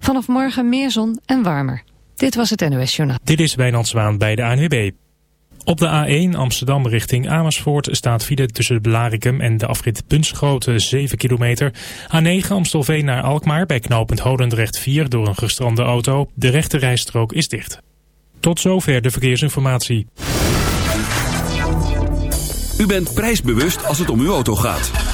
Vanaf morgen meer zon en warmer. Dit was het NOS Journaal. Dit is Wijnand Zwaan bij de ANWB. Op de A1 Amsterdam richting Amersfoort staat file tussen Blarikum en de afrit Bunschoten 7 kilometer. A9 Amstelveen naar Alkmaar bij knooppunt Holendrecht 4 door een gestrande auto. De rechte rijstrook is dicht. Tot zover de verkeersinformatie. U bent prijsbewust als het om uw auto gaat.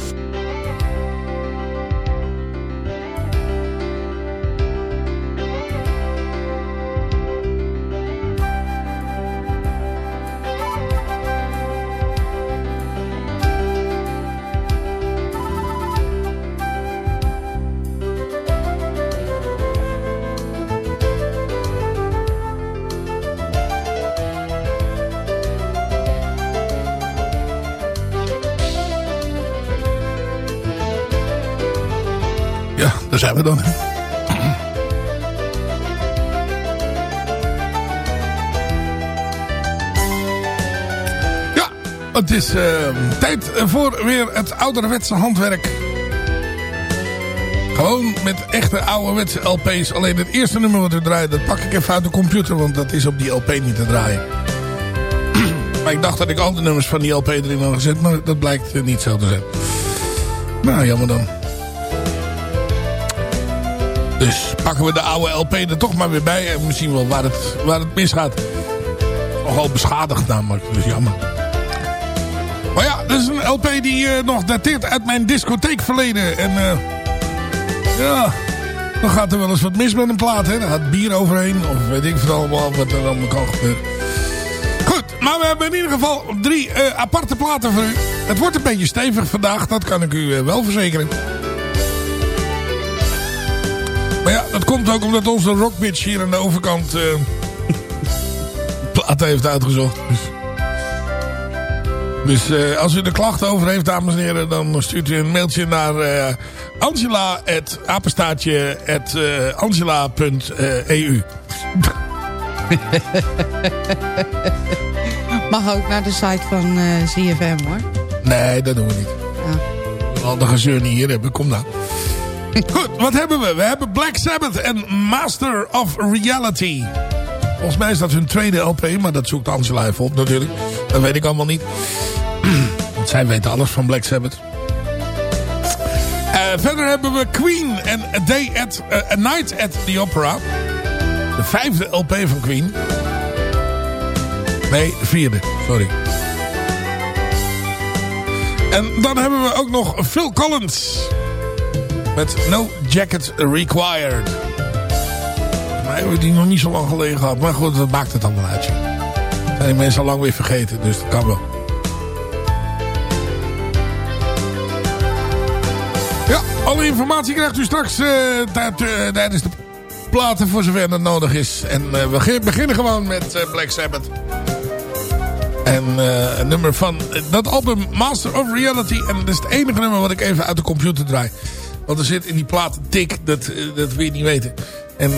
Zijn we dan. Ja, het is uh, tijd voor weer het ouderwetse handwerk. Gewoon met echte ouderwetse LP's. Alleen het eerste nummer wat we draaien, dat pak ik even uit de computer. Want dat is op die LP niet te draaien. maar ik dacht dat ik andere nummers van die LP erin had gezet. Maar dat blijkt niet zo te zijn. Nou, jammer dan. Dus pakken we de oude LP er toch maar weer bij. En misschien wel waar het, waar het misgaat. Nogal beschadigd namelijk. Dus jammer. Maar ja, dat is een LP die uh, nog dateert uit mijn discotheekverleden. En uh, ja, dan gaat er wel eens wat mis met een plaat. Hè? Dan gaat bier overheen. Of weet ik veel wat er allemaal kan gebeuren. Goed, maar we hebben in ieder geval drie uh, aparte platen voor u. Het wordt een beetje stevig vandaag. Dat kan ik u wel verzekeren. Maar ja, dat komt ook omdat onze rockbitch hier aan de overkant uh, platen heeft uitgezocht. Dus, dus uh, als u er klachten over heeft, dames en heren, dan stuurt u een mailtje naar uh, angela apenstaartje angela.eu Mag ook naar de site van uh, ZFM hoor. Nee, dat doen we niet. Ja. Al de gezeur niet hier hebben, kom nou. Goed, wat hebben we? We hebben Black Sabbath en Master of Reality. Volgens mij is dat hun tweede LP, maar dat zoekt Angela even op natuurlijk. Dat weet ik allemaal niet. Want zij weten alles van Black Sabbath. Uh, verder hebben we Queen en A, Day at, uh, A Night at the Opera. De vijfde LP van Queen. Nee, de vierde, sorry. En dan hebben we ook nog Phil Collins. Met No Jacket Required. Maar hebben we die nog niet zo lang geleden gehad. Maar goed, dat maakt het allemaal uit. Zijn die mensen al lang weer vergeten, dus dat kan wel. Ja, alle informatie krijgt u straks uh, tijdens de platen voor zover dat nodig is. En uh, we beginnen gewoon met Black Sabbath. En een nummer van dat album Master of Reality. En dat is het enige nummer wat ik even uit de computer draai. Want er zit in die plaat tik, dat, dat wil je niet weten. En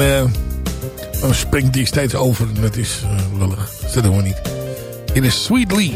dan springt die steeds over. Dat is uh, lullig. Dat doen we niet. Dit is Sweet Lee.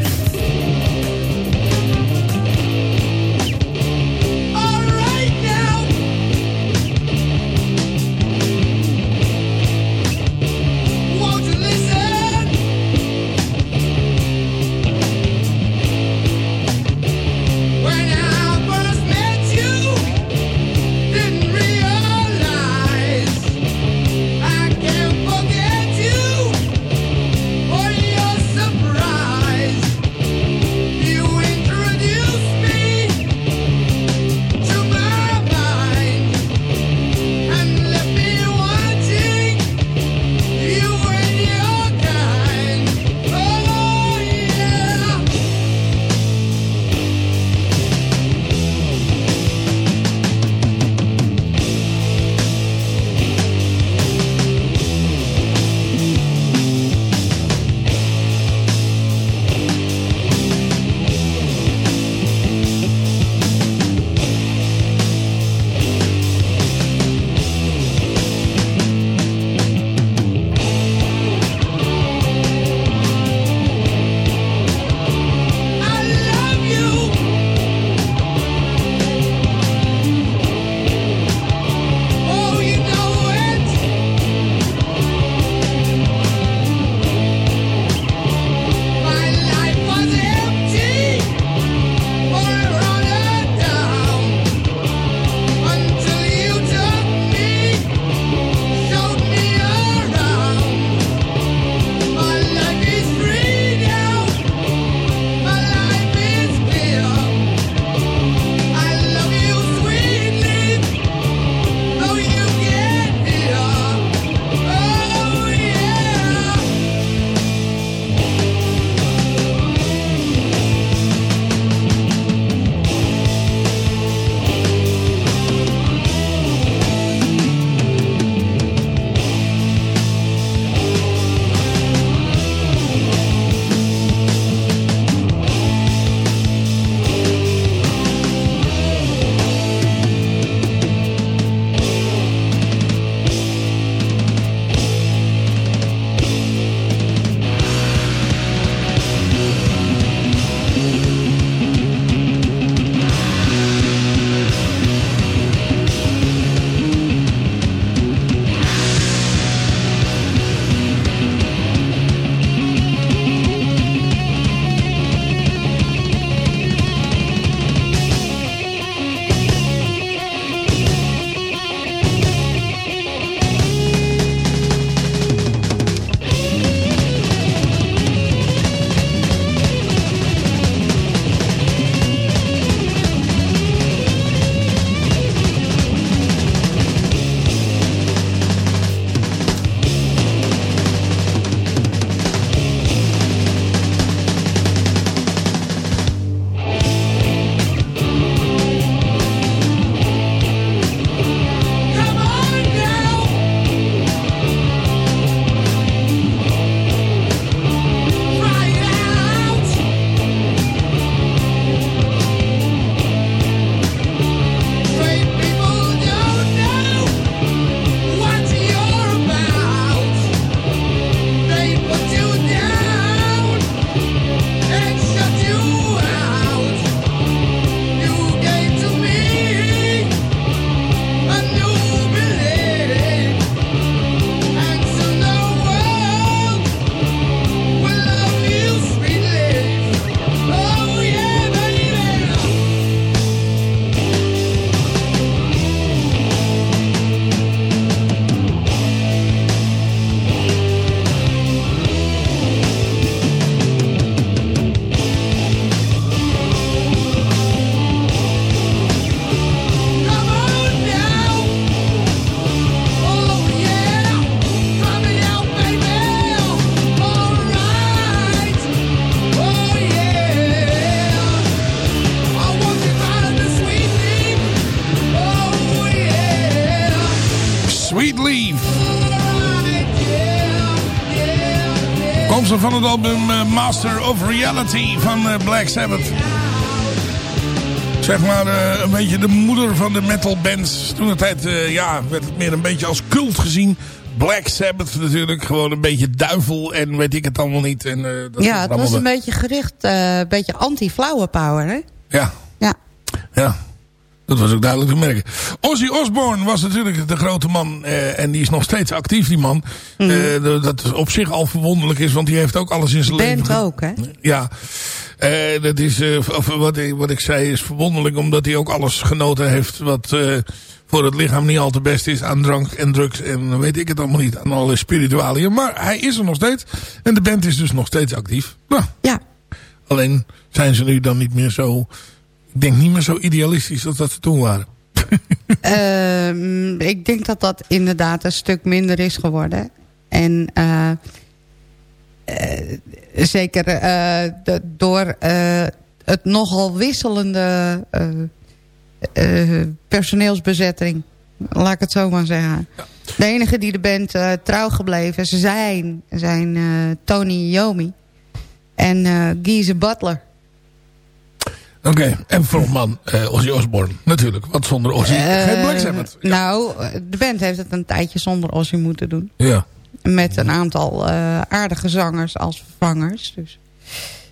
Van het album eh, Master of Reality van eh, Black Sabbath. Zeg maar eh, een beetje de moeder van de metal bands. Toen de tijd ja, werd het meer een beetje als cult gezien. Black Sabbath natuurlijk. Gewoon een beetje duivel en weet ik het allemaal niet. En, dat ja, het was een beetje gericht, een beetje anti-flower power, hè? Ja. Ja. Ja. Dat was ook duidelijk te merken. Ozzy Osbourne was natuurlijk de grote man. Eh, en die is nog steeds actief, die man. Mm. Uh, dat op zich al verwonderlijk is. Want die heeft ook alles in zijn leven. Bent ook, hè? Ja. Uh, dat is, of, wat, ik, wat ik zei is verwonderlijk. Omdat hij ook alles genoten heeft. Wat voor het lichaam niet al te best is. Aan drank en drugs. En weet ik het allemaal niet. Aan alle spiritualiën. Maar hij is er nog steeds. En de band is dus nog steeds actief. Nou, ja. Alleen zijn ze nu dan niet meer zo ik denk niet meer zo idealistisch als dat ze toen waren. uh, ik denk dat dat inderdaad een stuk minder is geworden. En uh, uh, zeker uh, de, door het nogal wisselende personeelsbezetting. Laat ik het zo maar zeggen. Ja. De enige die de band trouw gebleven zijn, zijn Tony Yomi en Giese Butler. Oké, en frontman uh, Ozzy Osbourne, natuurlijk. Want zonder Ozzy uh, geen Black Sabbath. Ja. Nou, de band heeft het een tijdje zonder Ozzy moeten doen. Ja. Met een aantal uh, aardige zangers als vervangers. Dus.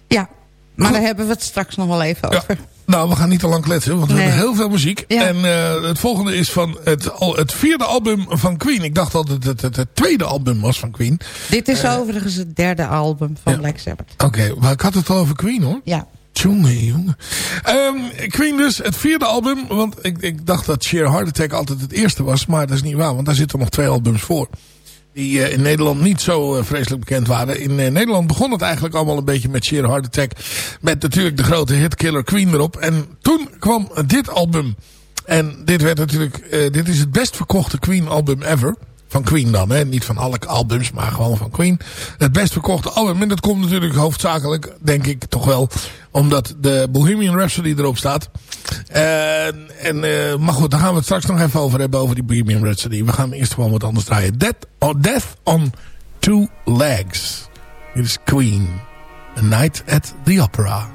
Ja, maar daar hebben we het straks nog wel even over. Nou, we gaan niet te lang kletsen, want we hebben heel veel muziek. Ja. En het volgende is van het, het vierde album van Queen. Ik dacht dat het het, het, het tweede album was van Queen. Dit is overigens het derde album van Black Sabbath. Oké, maar ik had het al over Queen hoor. Ja. Jongen, jongen. Um, Queen dus, het vierde album. Want ik, ik dacht dat Sheer Heart Attack altijd het eerste was. Maar dat is niet waar, want daar zitten nog twee albums voor. Die uh, in Nederland niet zo uh, vreselijk bekend waren. In uh, Nederland begon het eigenlijk allemaal een beetje met Sheer Heart Attack. Met natuurlijk de grote hit Killer Queen erop. En toen kwam dit album. En dit werd natuurlijk, dit is het best verkochte Queen album ever. Van Queen dan, hè? niet van alle albums, maar gewoon van Queen. Het best verkochte album. En dat komt natuurlijk hoofdzakelijk, denk ik toch wel, omdat de Bohemian Rhapsody erop staat. En, en uh, maar goed, daar gaan we het straks nog even over hebben, over die Bohemian Rhapsody. We gaan eerst gewoon wat anders draaien. Death, oh, Death on Two Legs. Is Queen. A Night at the Opera.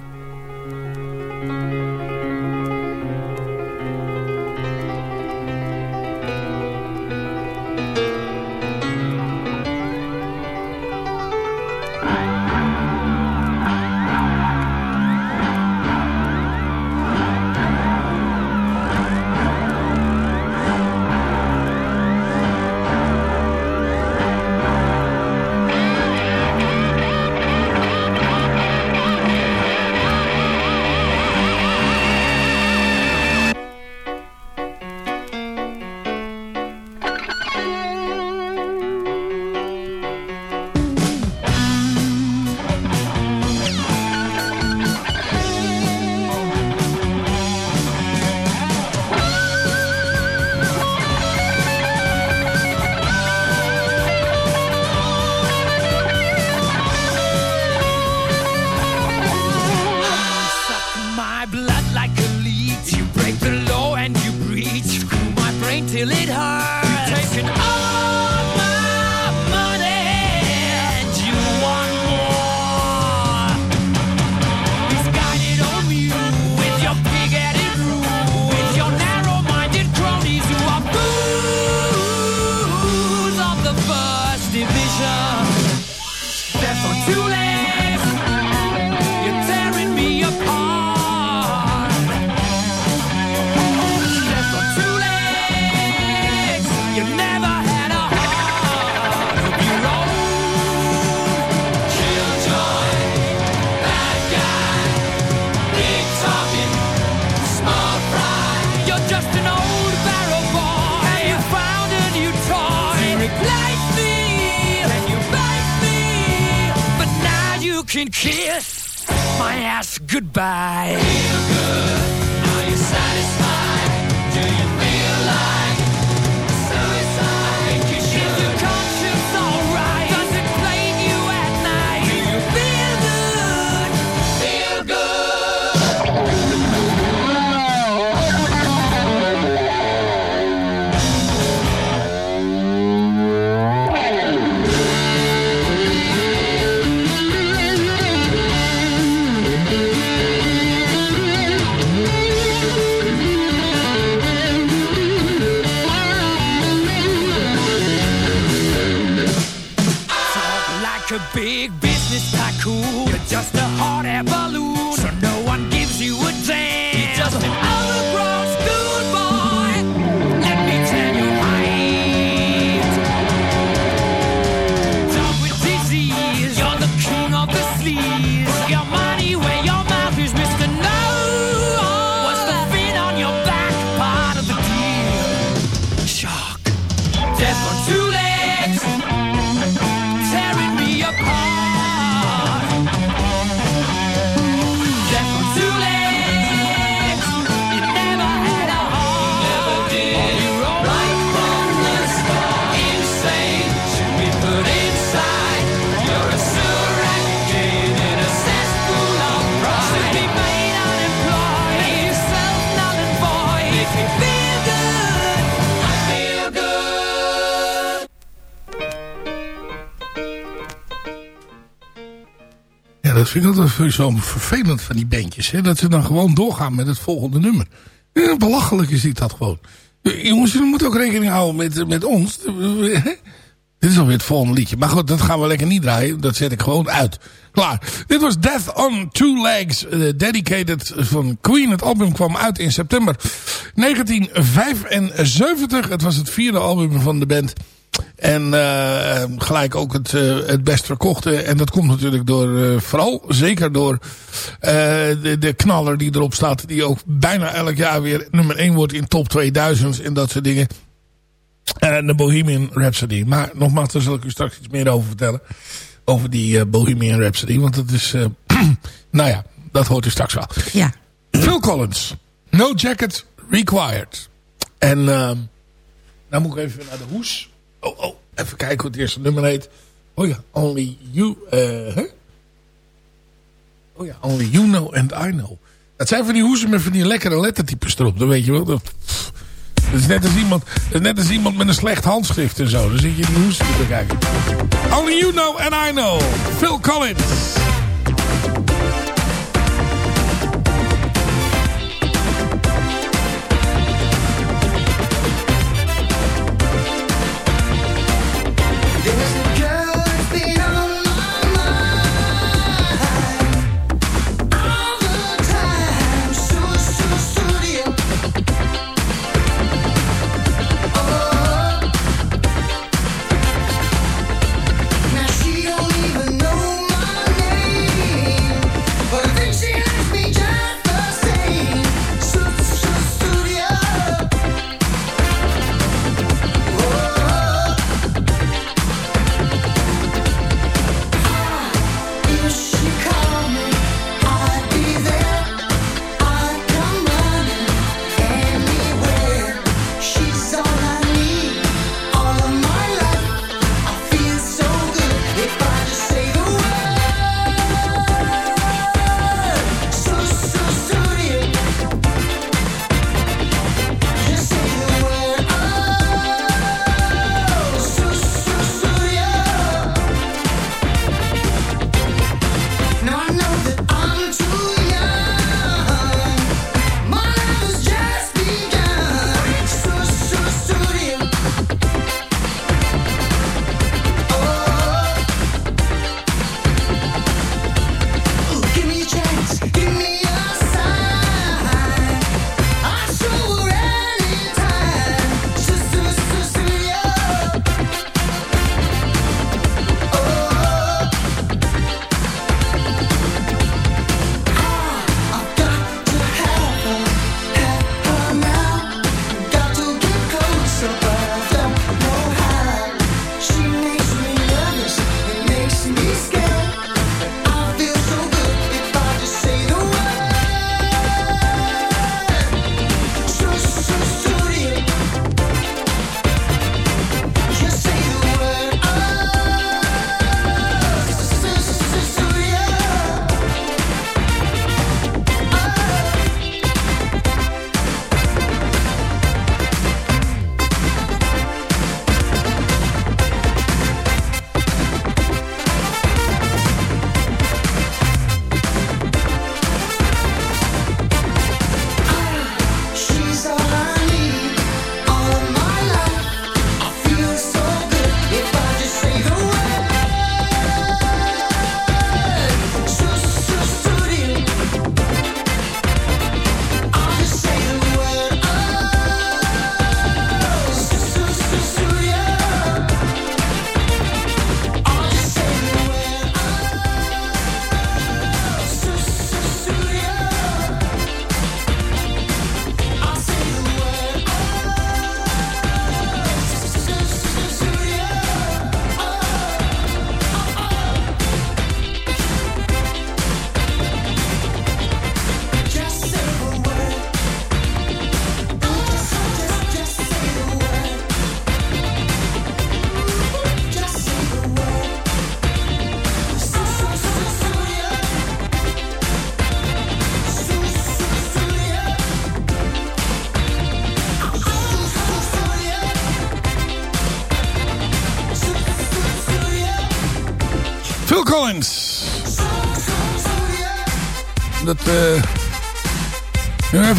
Vind ik altijd zo vervelend van die bandjes. Hè? Dat ze dan gewoon doorgaan met het volgende nummer. Belachelijk is dit dat gewoon. Jongens, jullie moeten ook rekening houden met, met ons. Dit is alweer het volgende liedje. Maar goed, dat gaan we lekker niet draaien. Dat zet ik gewoon uit. Klaar. Dit was Death on Two Legs. Dedicated van Queen. Het album kwam uit in september 1975. Het was het vierde album van de band. En uh, gelijk ook het, uh, het best verkochte. En dat komt natuurlijk door, uh, vooral zeker door de, de knaller die erop staat. Die ook bijna elk jaar weer nummer 1 wordt in top 2000 en dat soort dingen. En de Bohemian Rhapsody. Maar nogmaals, daar zal ik u straks iets meer over vertellen. Over die Bohemian Rhapsody. Want dat is, nou ja, dat hoort u straks wel. Ja. Phil Collins. No Jacket Required. En nou moet ik even naar de hoes. Oh, oh, even kijken hoe het eerste nummer heet. Oh ja, Only You, uh? Oh ja, Only You Know and I Know. Dat zijn van die hoezen met van die lekkere lettertypes erop. Dan weet je wel. Dat, dat is net als, iemand, dat net als iemand met een slecht handschrift en zo. Dan zit je die hoezen te bekijken. Only You Know and I Know. Phil Collins.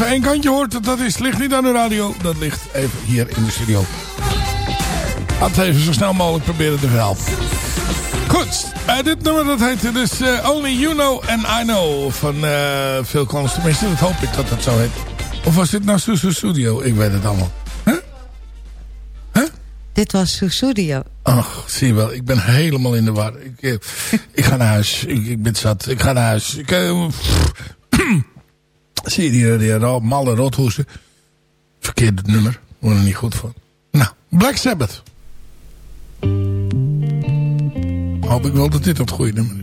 Even één kantje hoort, dat is, ligt niet aan de radio. Dat ligt even hier in de studio. Laat het even zo snel mogelijk proberen te verhalen. Goed, uh, dit nummer dat heet dus uh, Only You Know and I Know van uh, Phil Collins. Tenminste, dat hoop ik dat dat zo heet. Of was dit nou Susu Studio? Ik weet het allemaal. Huh? Huh? Dit was Susudio. Ach, zie je wel. Ik ben helemaal in de war. Ik, ik ga naar huis. Ik, ik, ben zat. Ik ga naar huis. Ik, zie je die, die, die malle rothoesen? Verkeerde nummer. Word er niet goed van. Nou, Black Sabbath. Hoop ik wel dat dit het goede nummer is.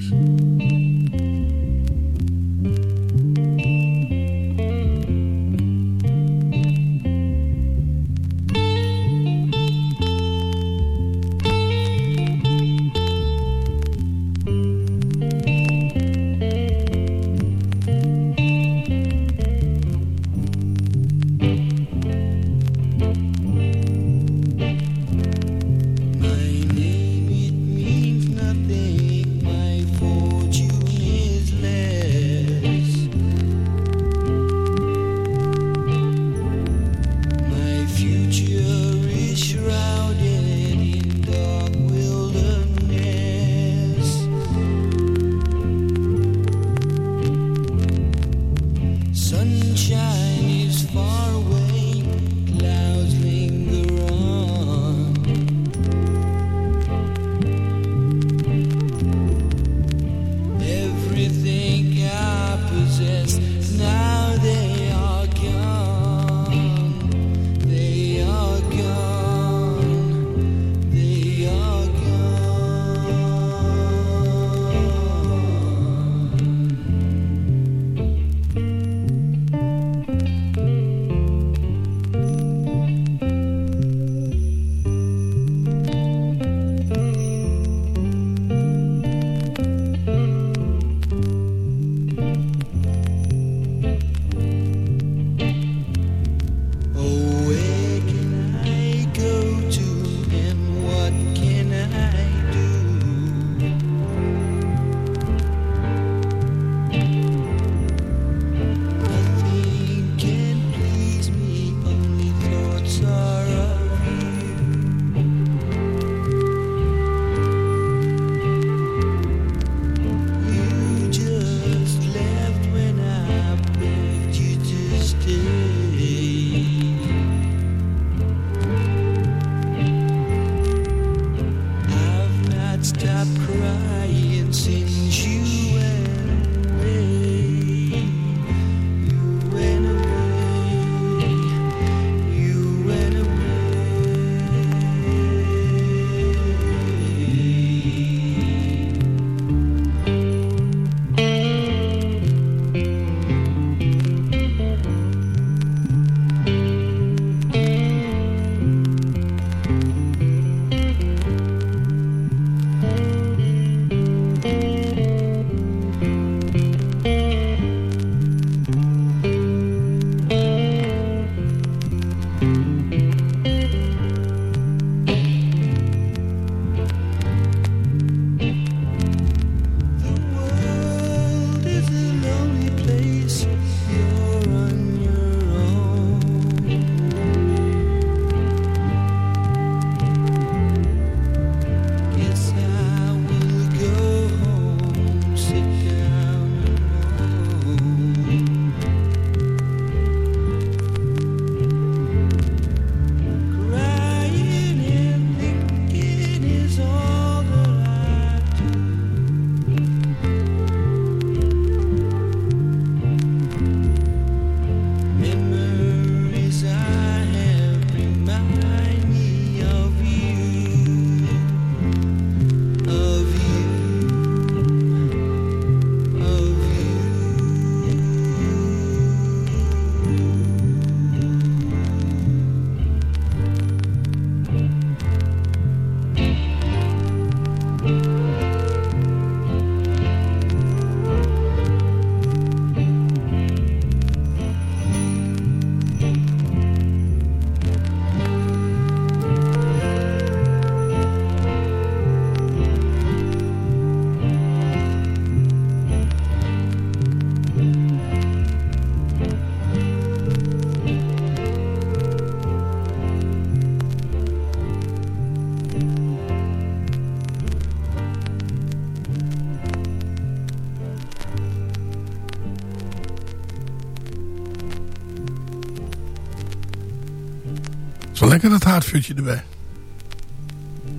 Erbij.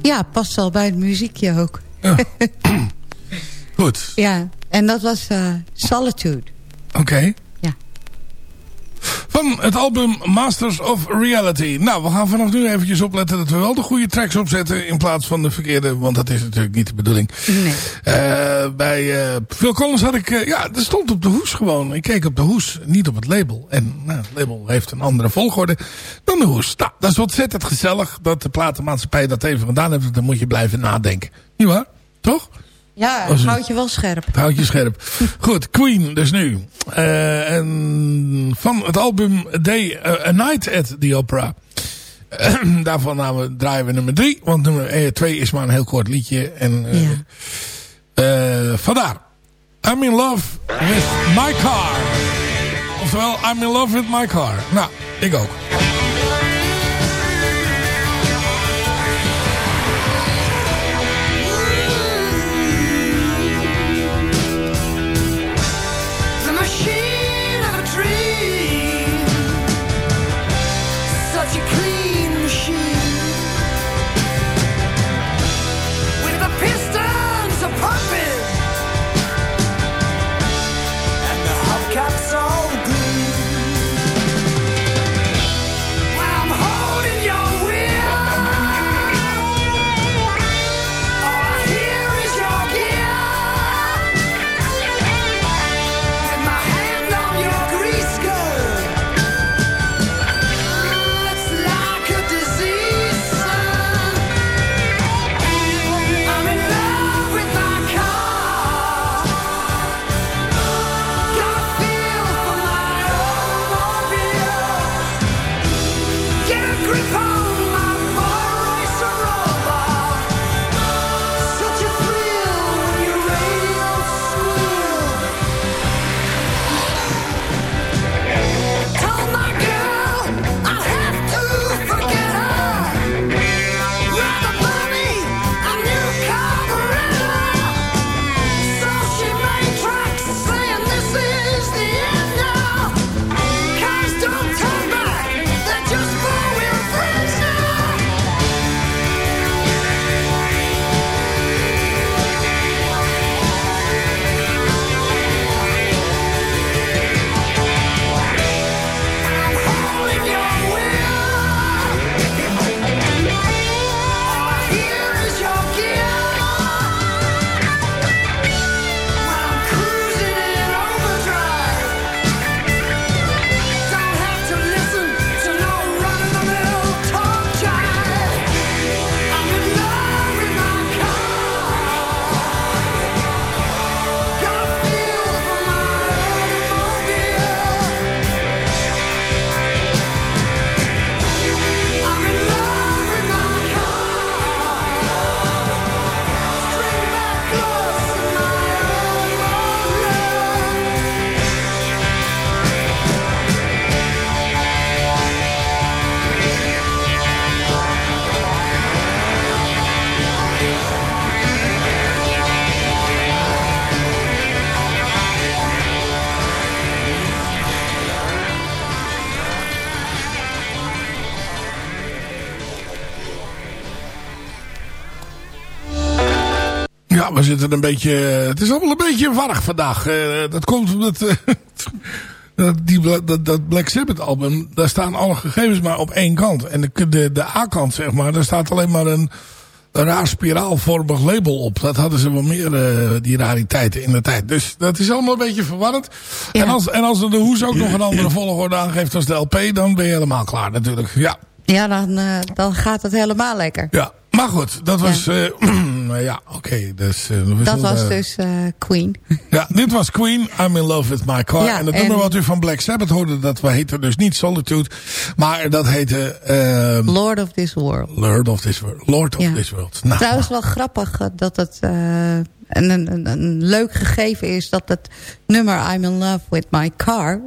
Ja, past wel bij het muziekje ook. Ja. Goed. Ja, en dat was uh, Solitude. Oké. Het album Masters of Reality. Nou, we gaan vanaf nu eventjes opletten dat we wel de goede tracks opzetten... in plaats van de verkeerde, want dat is natuurlijk niet de bedoeling. Nee. Uh, bij uh, Phil Collins had ik... ja, er stond op de hoes gewoon. Ik keek op de hoes, niet op het label. En nou, het label heeft een andere volgorde dan de hoes. Nou, dat is ontzettend gezellig dat de platenmaatschappij dat even gedaan heeft. Dan moet je blijven nadenken. Niet waar? Toch? Ja, het houdt je wel scherp. Het houdt je scherp. Goed, Queen dus nu. Uh, en van het album Day, uh, A Night at the Opera. Daarvan namen, draaien we nummer 3. Want nummer 2 is maar een heel kort liedje. En ja. vandaar. I'm in love with my car. Oftewel, I'm in love with my car. Nou, ik ook. Een beetje... Het is allemaal een beetje warrig vandaag. Uh, dat komt omdat... Uh, die, dat, dat Black Sabbath album, daar staan alle gegevens maar op één kant. En de, de, de A-kant, zeg maar, daar staat alleen maar een, een raar spiraalvormig label op. Dat hadden ze wel meer, uh, die rariteiten in de tijd. Dus dat is allemaal een beetje verwarrend. Ja. En, als, en als de hoes ook nog een andere volgorde aangeeft als de LP, dan ben je helemaal klaar natuurlijk. Ja, ja dan, dan gaat het helemaal lekker. Ja, maar goed, dat was... Ja, uh, ja oké. Okay, dus, uh, dat was dus uh, Queen. ja, dit was Queen. I'm in love with my car. Ja, en het nummer wat u van Black Sabbath hoorde, dat heette dus niet Solitude. Maar dat heette... Uh, Lord of this world. Lord of this world. Lord of ja. this world. Nou, Trouwens wel grappig dat het... Een, een, een, leuk gegeven is dat het nummer I'm in love with my car...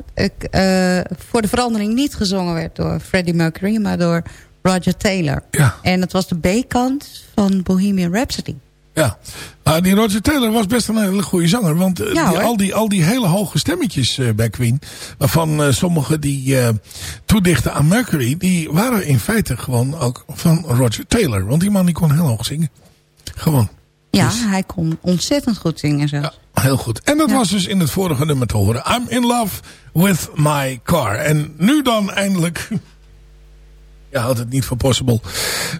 voor de verandering niet gezongen werd door Freddie Mercury... maar door Roger Taylor. Ja. En dat was de B-kant van Bohemian Rhapsody. Ja, die Roger Taylor was best een hele goede zanger. Want eh, die, al, die, al die hele hoge stemmetjes eh, bij Queen... waarvan uh, sommige die toedichten aan Mercury... die waren in feite gewoon ook van Roger Taylor. Want die man die kon heel hoog zingen. Gewoon. Ja, dus- hij kon ontzettend goed zingen zelfs. Ja, heel goed. En dat was dus in het vorige nummer te horen. I'm in love with my car. En nu dan eindelijk... Je houdt het niet voor possible.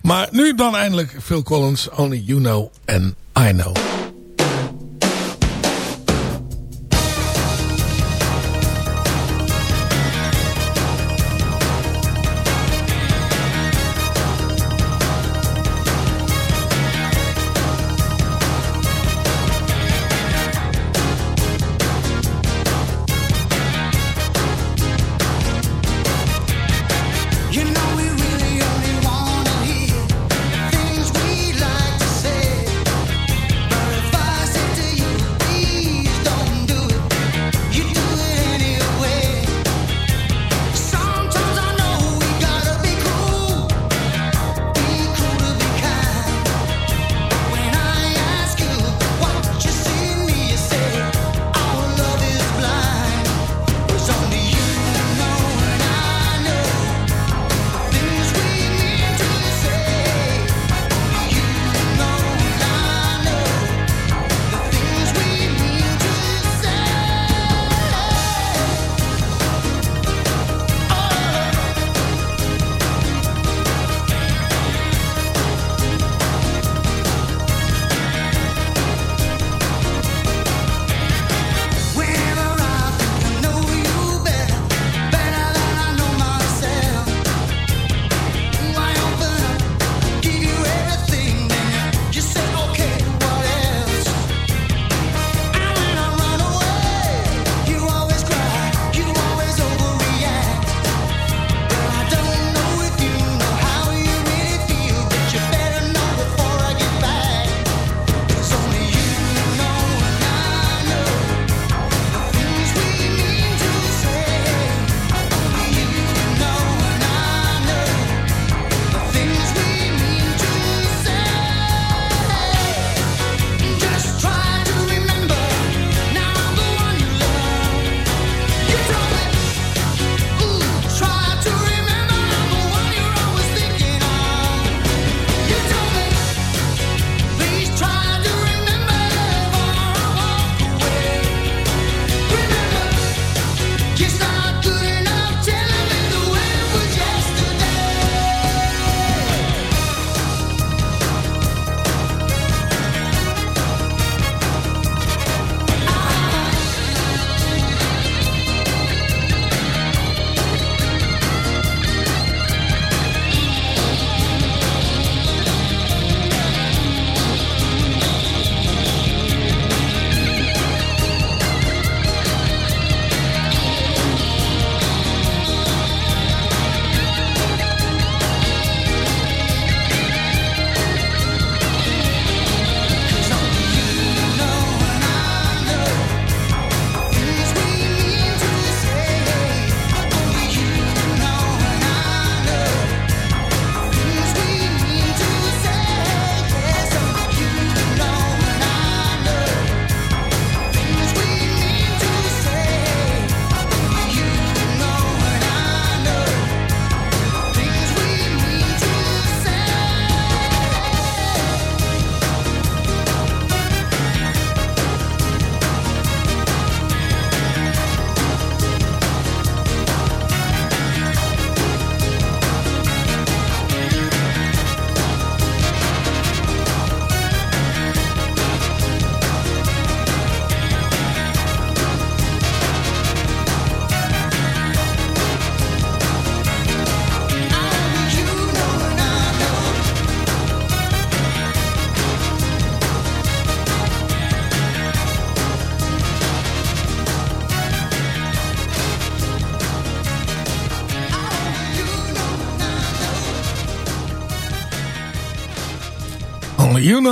Maar nu dan eindelijk Phil Collins, Only You Know and I Know.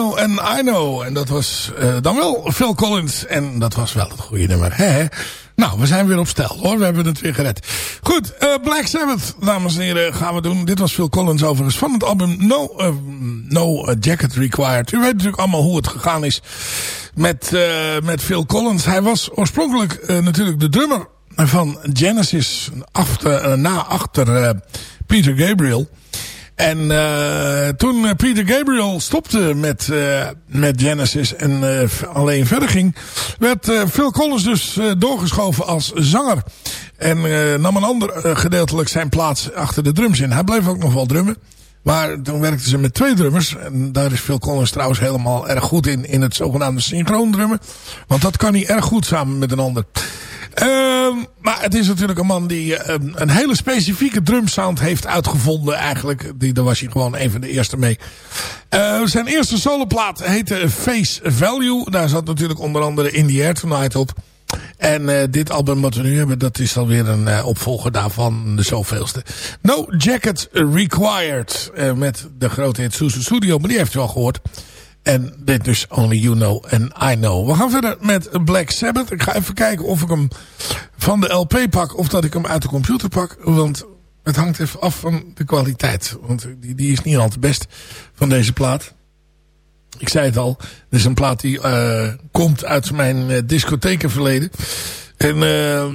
En I Know. En dat was eh, dan wel Phil Collins. En dat was wel het goede nummer. Hè? Nou, we zijn weer op stijl hoor. We hebben het weer gered. Goed, eh, Black Sabbath, dames en heren, gaan we doen. Dit was Phil Collins overigens van het album No, eh, no Jacket Required. U weet natuurlijk allemaal hoe het gegaan is met, met Phil Collins. Hij was oorspronkelijk natuurlijk de drummer van Genesis. Achter, na achter Peter Gabriel... En uh, toen Peter Gabriel stopte met, uh, met Genesis en uh, alleen verder ging... werd Phil Collins dus doorgeschoven als zanger. En nam een ander gedeeltelijk zijn plaats achter de drums in. Hij bleef ook nog wel drummen. Maar toen werkten ze met twee drummers. En daar is Phil Collins trouwens helemaal erg goed in. In het zogenaamde synchroon drummen. Want dat kan hij erg goed samen met een ander. Uh, maar het is natuurlijk een man die uh, een hele specifieke drumsound heeft uitgevonden eigenlijk. Die, daar was hij gewoon een van de eerste mee. Uh, zijn eerste soloplaat heette Face Value. Daar zat natuurlijk onder andere In The Air Tonight op. En uh, dit album wat we nu hebben, dat is alweer een opvolger daarvan, de zoveelste. No Jacket Required, met de grote hit Studio, maar die heeft u al gehoord. En dit dus Only You Know and I Know. We gaan verder met Black Sabbath. Ik ga even kijken of ik hem van de LP pak of dat ik hem uit de computer pak. Want het hangt even af van de kwaliteit. Want die, die is niet al te best van deze plaat. Ik zei het al, dit is een plaat die uh, komt uit mijn uh, discothekenverleden. En uh,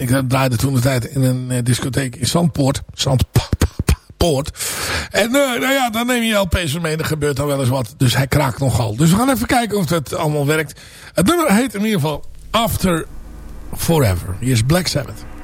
ik draaide toen de tijd in een discotheek in Zandpoort. Zandpoort. En nou ja, dan neem je LP's mee. Er gebeurt dan wel eens wat. Dus hij kraakt nogal. Dus we gaan even kijken of het allemaal werkt. Het nummer heet in ieder geval After Forever. Hier is Black Sabbath.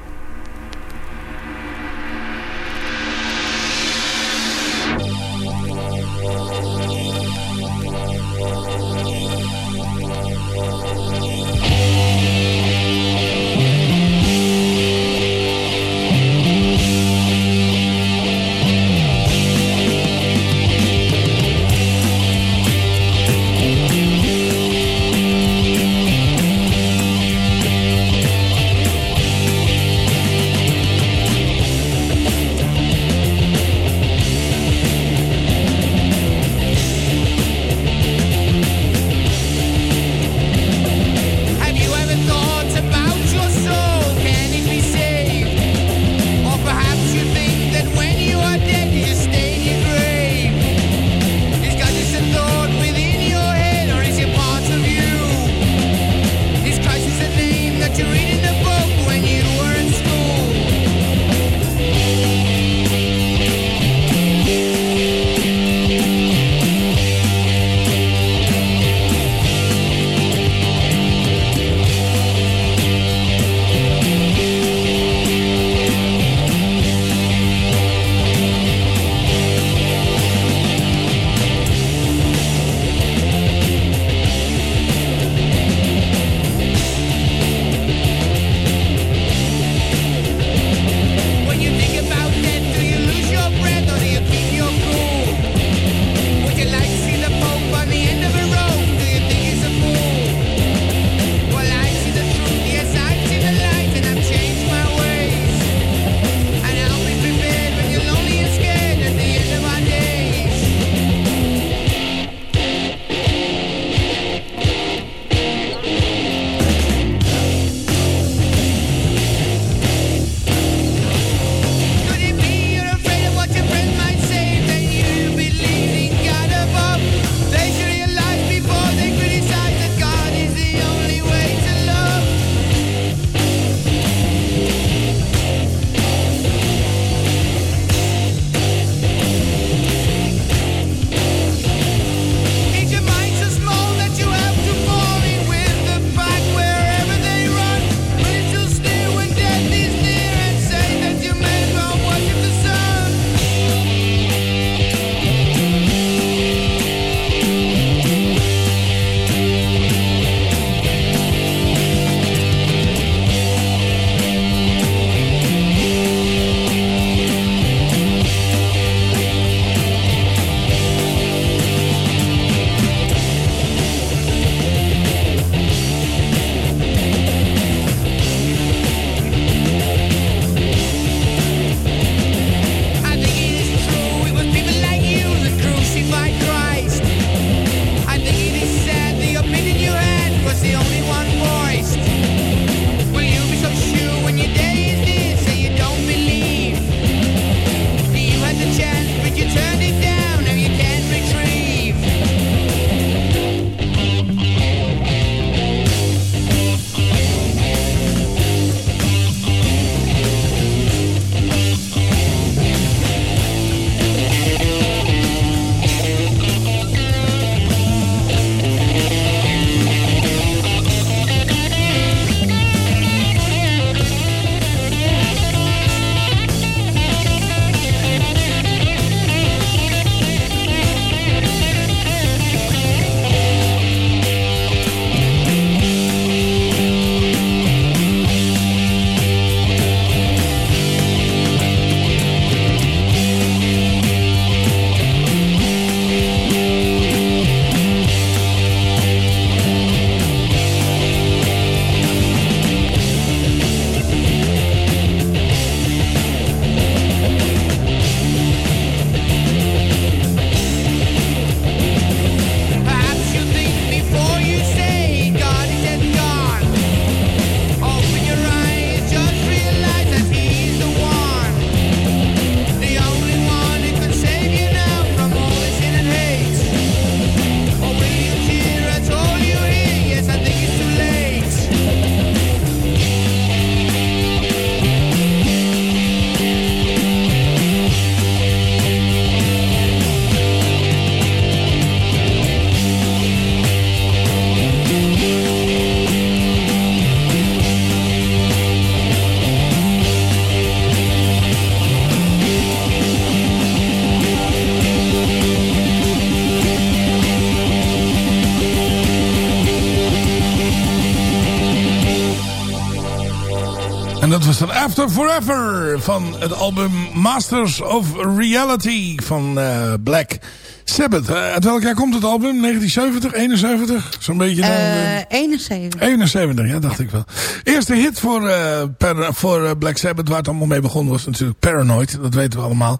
After Forever van het album Masters of Reality van eh, Black Sabbath. Eh, uit welk jaar komt het album? 1970, 71? Zo'n beetje dan... Eh 71. 71, ja, dacht ik wel. Eerste hit voor, eh, per, voor Black Sabbath, waar het allemaal mee begon, was natuurlijk Paranoid. Dat weten we allemaal.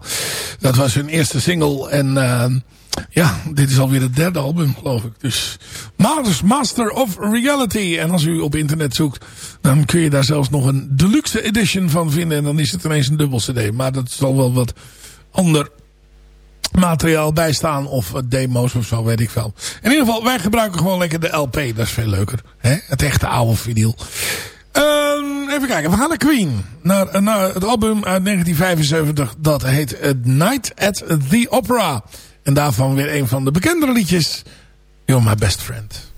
Dat was hun eerste single. En ja, dit is alweer het derde album, geloof ik. Dus Masters, Master of Reality. En als u op internet zoekt, dan kun je daar zelfs nog een deluxe edition van vinden. En dan is het ineens een dubbel cd. Maar dat zal wel wat ander materiaal bijstaan of demo's of zo, weet ik veel. In ieder geval, wij gebruiken gewoon lekker de LP. Dat is veel leuker. Hè? Het echte oude vinyl. Ehm, even kijken, we gaan naar Queen. Naar, naar het album uit 1975. Dat heet A Night at the Opera. En daarvan weer een van de bekendere liedjes. You're My Best Friend.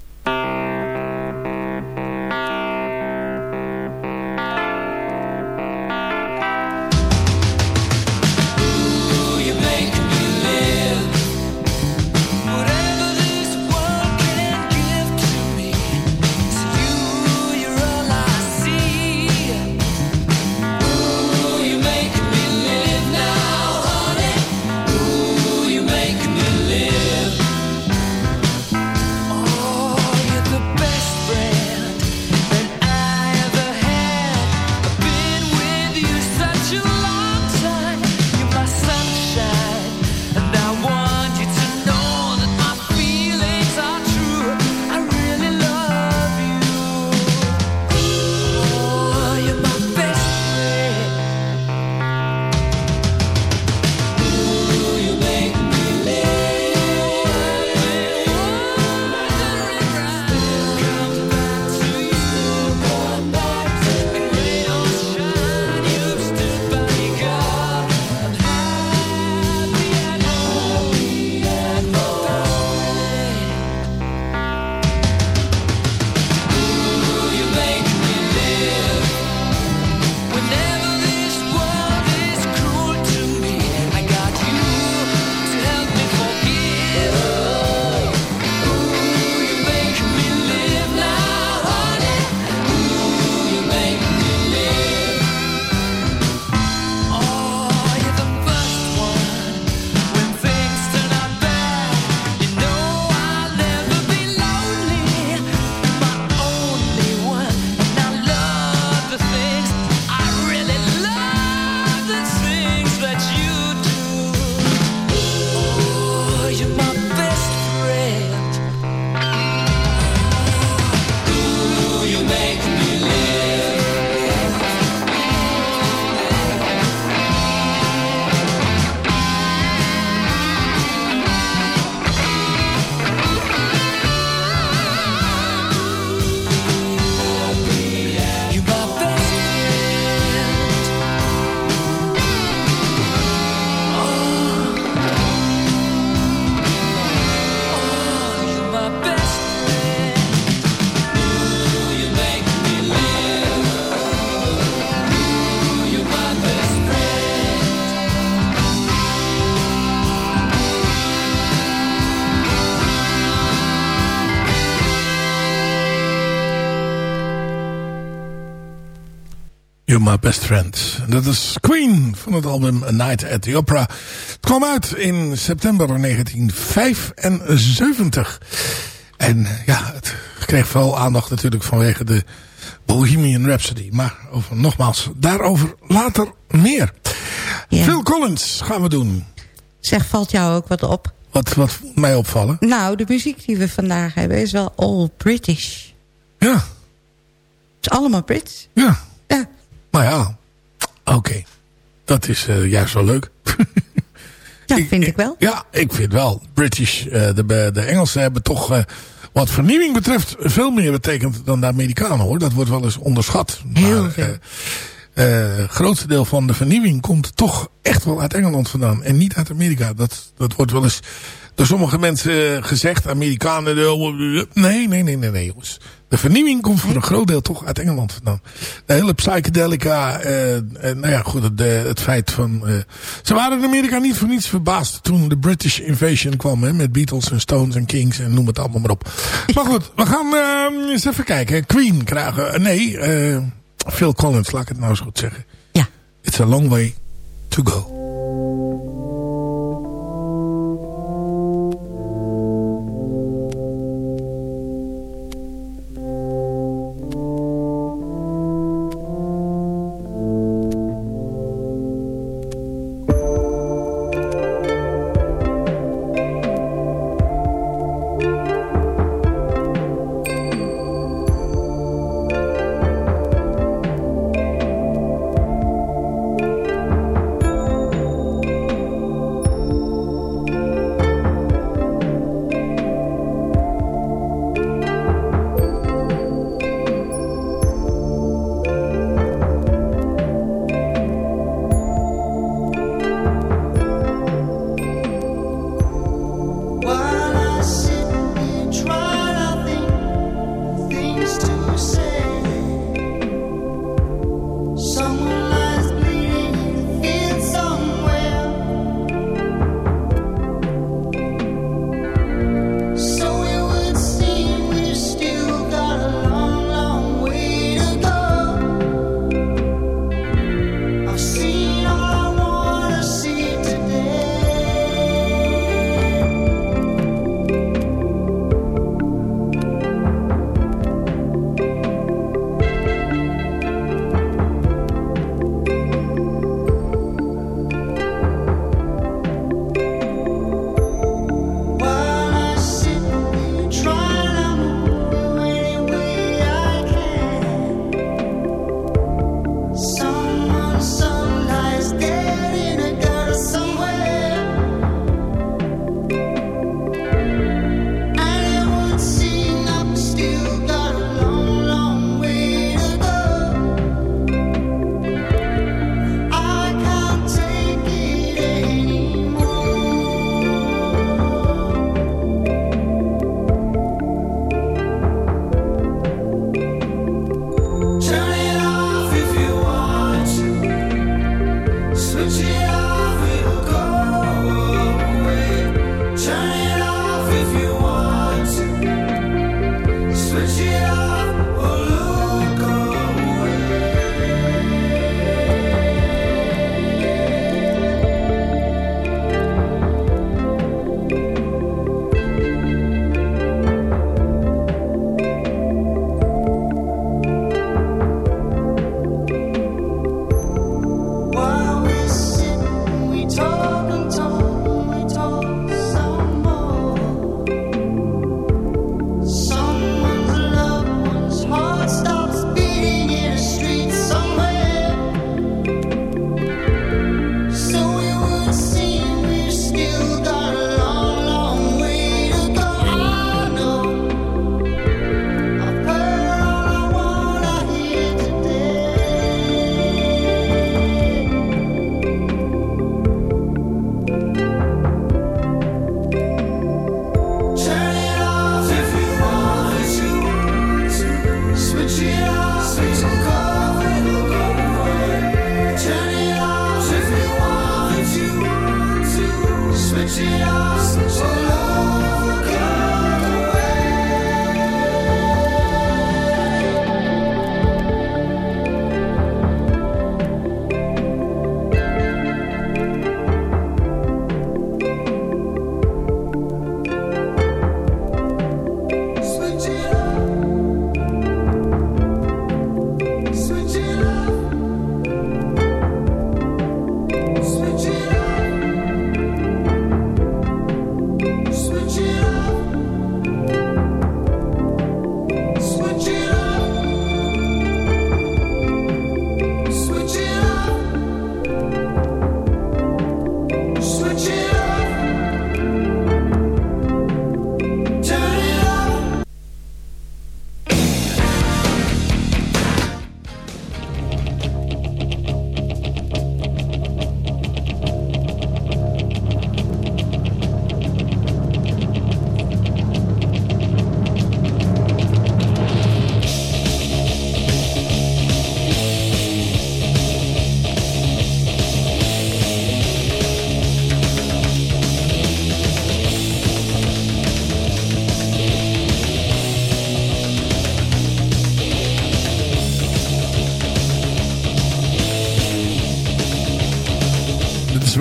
My Best Friend. Dat is Queen van het album A Night at the Opera. Het kwam uit in september 1975. En ja, het kreeg vooral aandacht natuurlijk vanwege de Bohemian Rhapsody. Maar over, nogmaals, daarover later meer. Ja. Phil Collins gaan we doen. Zeg, valt jou ook wat op? Wat, wat mij opvallen? Nou, de muziek die we vandaag hebben is wel all British. Ja, Het is allemaal Brits. ja. Ja. Maar ja, oké. Dat is eh, juist wel leuk. Ja, vind ik wel. Ja, ik vind wel. British, eh, de, de Engelsen hebben toch eh, wat vernieuwing betreft veel meer betekend dan de Amerikanen hoor. Dat wordt wel eens onderschat. Heel maar, veel. het grootste deel van de vernieuwing komt toch echt wel uit Engeland vandaan. En niet uit Amerika. Dat, dat wordt wel eens door sommige mensen eh, gezegd. Amerikanen. Nee, nee, nee, nee, nee jongens. De vernieuwing komt voor een groot deel toch uit Engeland vandaan. De hele psychedelica. eh, eh, nou ja, goed. Het, eh, het feit van... eh, ze waren in Amerika niet voor niets verbaasd toen de British Invasion kwam. Hè, met Beatles en Stones en Kings en noem het allemaal maar op. Maar goed, we gaan eens even kijken. Queen krijgen... nee, eh, Phil Collins, laat ik het nou eens goed zeggen. Ja. It's a long way to go.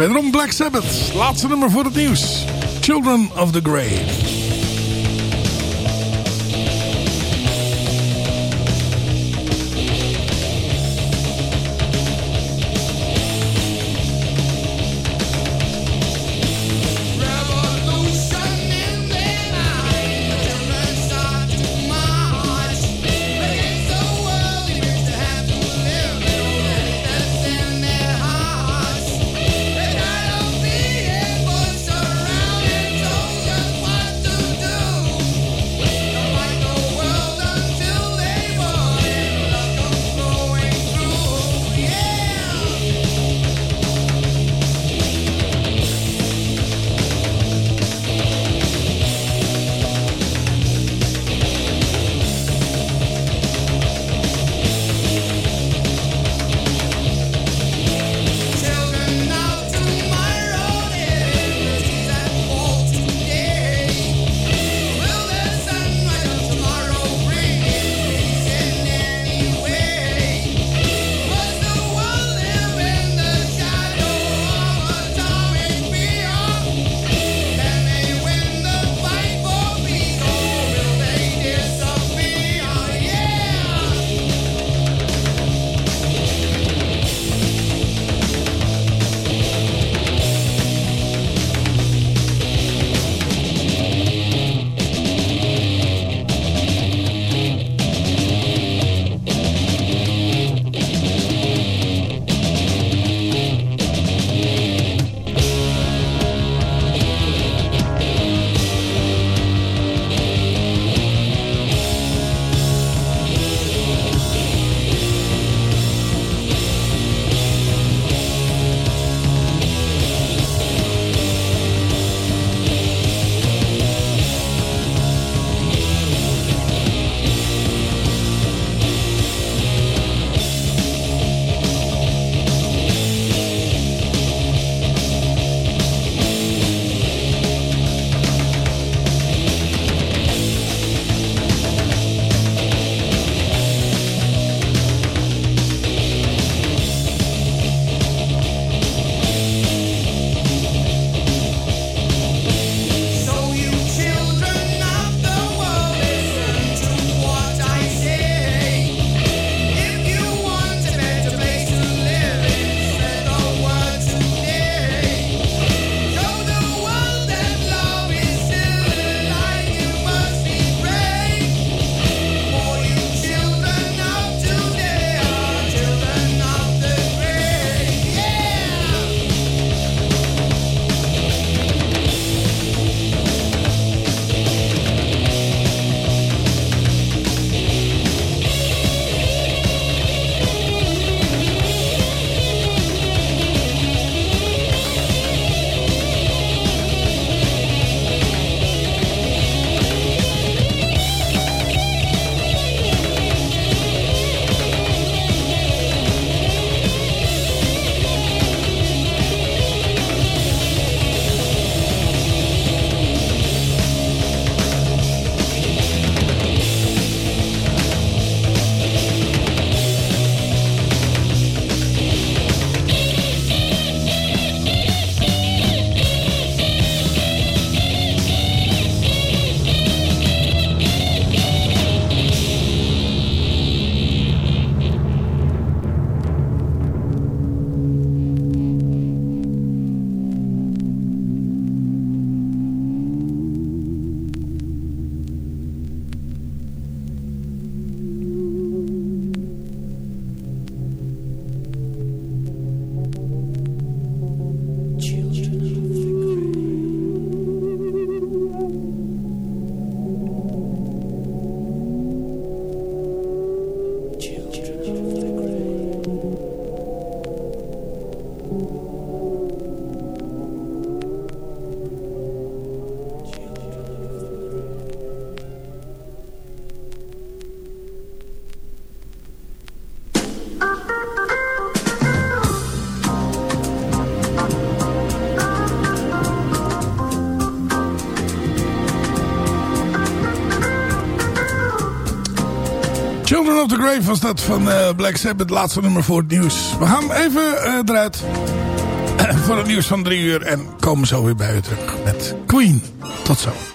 Wederom Black Sabbath. Laatste nummer voor het nieuws. Children of the Grave. Grave was dat van eh, Black Sabbath. Het laatste nummer voor het nieuws. We gaan even eh, eruit. voor het nieuws van drie uur. En komen zo weer bij u terug met Queen. Tot zo.